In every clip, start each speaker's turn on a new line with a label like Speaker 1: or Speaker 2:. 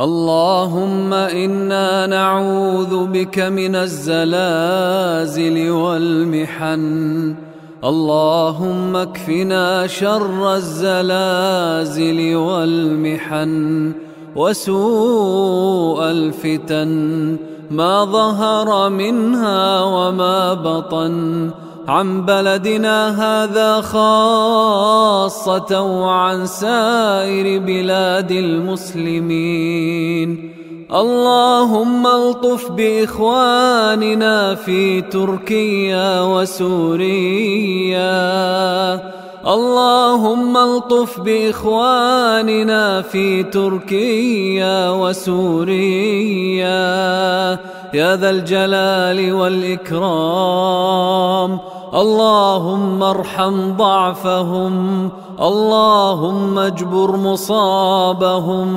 Speaker 1: اللهم إنا نعوذ بك من الزلازل والمحن. اللهم اكفنا شر الزلازل والمحن وسوء الفتن. ما ظهر منها وما بطن. عن بلدنا هذا خاصة وعن سائر بلاد المسلمين. اللهم ألطف بإخواننا في تركيا وسوريا. اللهم ألطف بإخواننا في تركيا وسوريا. يا ذا الجلال والإكرام. اللهم ارحم ضعفهم اللهم اجبر مصابهم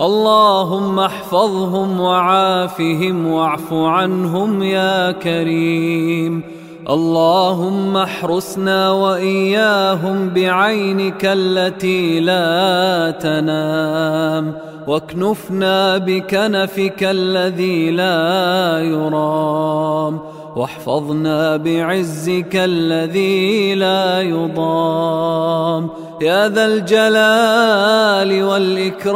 Speaker 1: اللهم احفظهم وعافهم واعف عنهم يا كريم. اللهم احرسنا وإياهم بعينك التي لا تنام واكنفنا بكنفك الذي لا يرام. واحفظنا بعزك الذي لا يضام. يا ذا الجلال والإكرام.